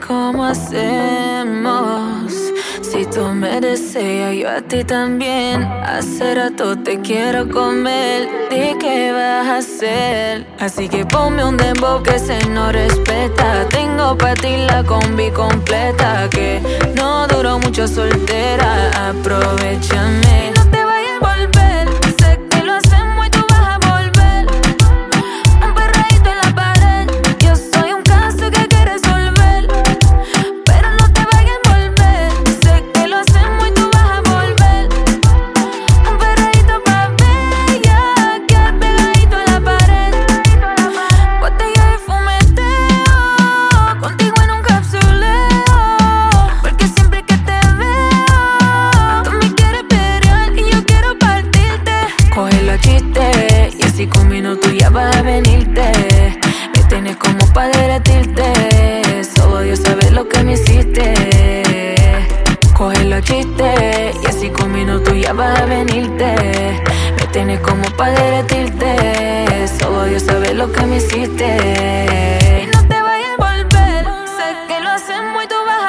Cómo hacemos. Si tú me deseas, yo a ti también. Hace rato te quiero comer. Di qué vas a hacer. Así que ponme un dembow que se no respeta. Tengo para ti la combi completa. Que no duró mucho soltera. Aprovechame. los chistes Y así con minutos ya vas a venirte. Me tienes como para derretirte. Solo Dios sabe lo que me hiciste. Y no te vayas a volver. Sé que lo hacemos y tú vas